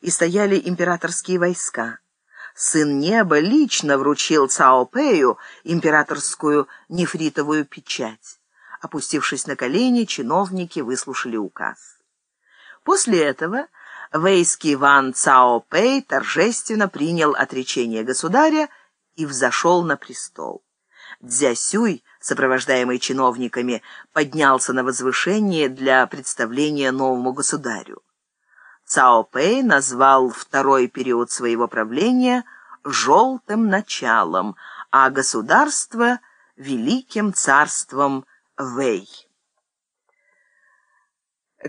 и стояли императорские войска. Сын неба лично вручил Цао Пэю императорскую нефритовую печать. Опустившись на колени, чиновники выслушали указ. После этого вейский Ван Цао Пэй торжественно принял отречение государя и взошел на престол. Дзясюй, сопровождаемый чиновниками, поднялся на возвышение для представления новому государю. Цао Пэй назвал второй период своего правления «желтым началом», а государство — «великим царством Вэй».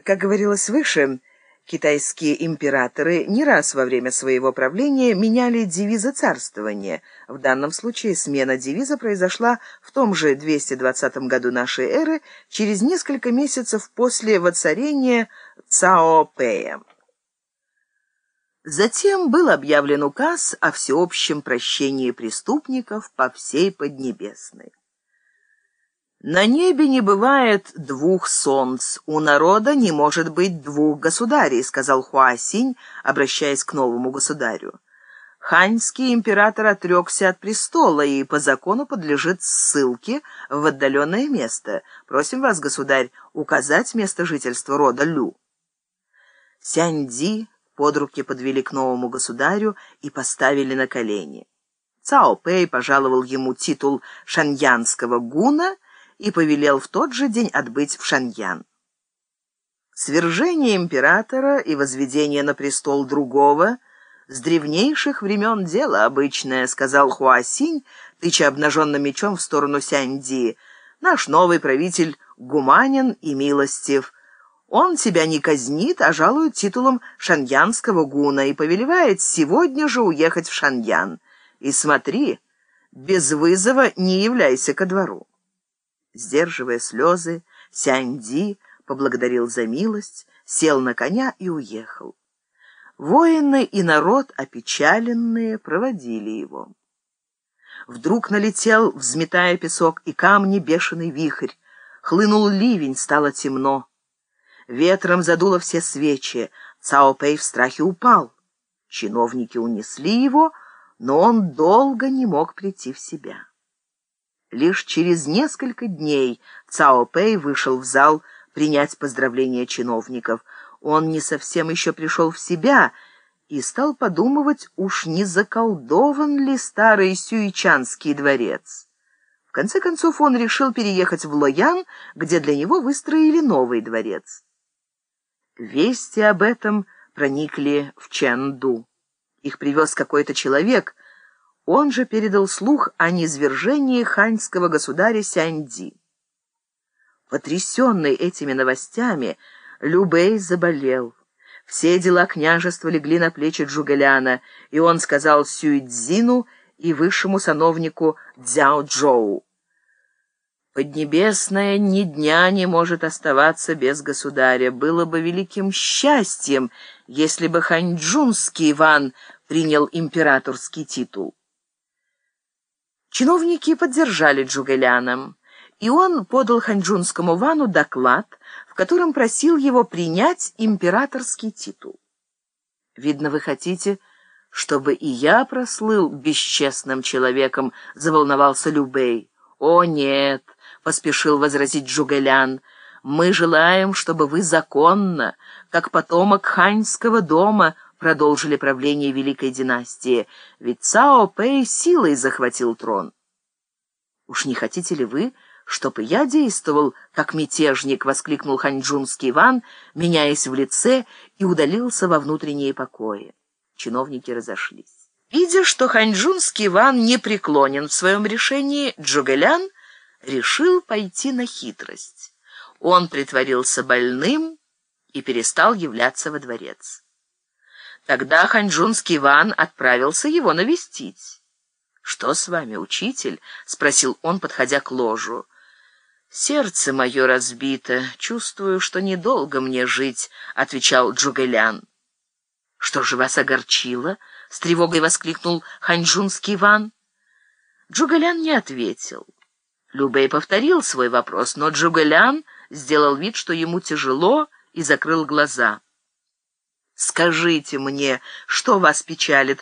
Как говорилось выше, Китайские императоры не раз во время своего правления меняли девизы царствования. В данном случае смена девиза произошла в том же 220 году нашей эры, через несколько месяцев после воцарения Цао Пэя. Затем был объявлен указ о всеобщем прощении преступников по всей Поднебесной. На небе не бывает двух солнц, у народа не может быть двух государей, сказал Хуасинь, обращаясь к новому государю. Ханьский император отрекся от престола и по закону подлежит ссылке в отдаленное место. Просим вас, государь, указать место жительства рода Лю. Сяньди под руки подвели к новому государю и поставили на колени. Цао Пэй пожаловал ему титул шаньянского гуна — и повелел в тот же день отбыть в Шаньян. Свержение императора и возведение на престол другого с древнейших времен дело обычное, сказал Хуасинь, тыча обнаженным мечом в сторону Сяньди. Наш новый правитель гуманен и милостив. Он тебя не казнит, а жалует титулом шаньянского гуна и повелевает сегодня же уехать в Шаньян. И смотри, без вызова не являйся ко двору. Сдерживая слезы, Сяньди поблагодарил за милость, сел на коня и уехал. Воины и народ, опечаленные, проводили его. Вдруг налетел, взметая песок и камни, бешеный вихрь. Хлынул ливень, стало темно. Ветром задуло все свечи. Цао Пэй в страхе упал. Чиновники унесли его, но он долго не мог прийти в себя. Лишь через несколько дней Цао Пэй вышел в зал принять поздравления чиновников. Он не совсем еще пришел в себя и стал подумывать, уж не заколдован ли старый Сюичанский дворец. В конце концов он решил переехать в Лоян, где для него выстроили новый дворец. Вести об этом проникли в Чэнду. Их привез какой-то человек — он же передал слух о низвержении ханьского государя Сяньди. Потрясенный этими новостями, Любей заболел. Все дела княжества легли на плечи Джугаляна, и он сказал Сюйцзину и высшему сановнику Цзяо Джоу. Поднебесная ни дня не может оставаться без государя. Было бы великим счастьем, если бы ханьчжунский Иван принял императорский титул. Чиновники поддержали Джугэляна, и он подал ханьчжунскому вану доклад, в котором просил его принять императорский титул. «Видно, вы хотите, чтобы и я прослыл бесчестным человеком», — заволновался Любей. «О, нет», — поспешил возразить Джугэлян, — «мы желаем, чтобы вы законно, как потомок ханьского дома, — продолжили правление Великой династии, ведь Цао Пэй силой захватил трон. «Уж не хотите ли вы, чтобы я действовал, как мятежник?» — воскликнул ханьчжунский Иван, меняясь в лице, и удалился во внутренние покои. Чиновники разошлись. Видя, что ханьчжунский Иван не преклонен в своем решении, Джугэлян решил пойти на хитрость. Он притворился больным и перестал являться во дворец. Тогда ханьчжунский Иван отправился его навестить. «Что с вами, учитель?» — спросил он, подходя к ложу. «Сердце мое разбито, чувствую, что недолго мне жить», — отвечал Джугэлян. «Что же вас огорчило?» — с тревогой воскликнул ханьчжунский Иван. Джугэлян не ответил. Любэй повторил свой вопрос, но Джугэлян сделал вид, что ему тяжело, и закрыл глаза. «Скажите мне, что вас печалит?»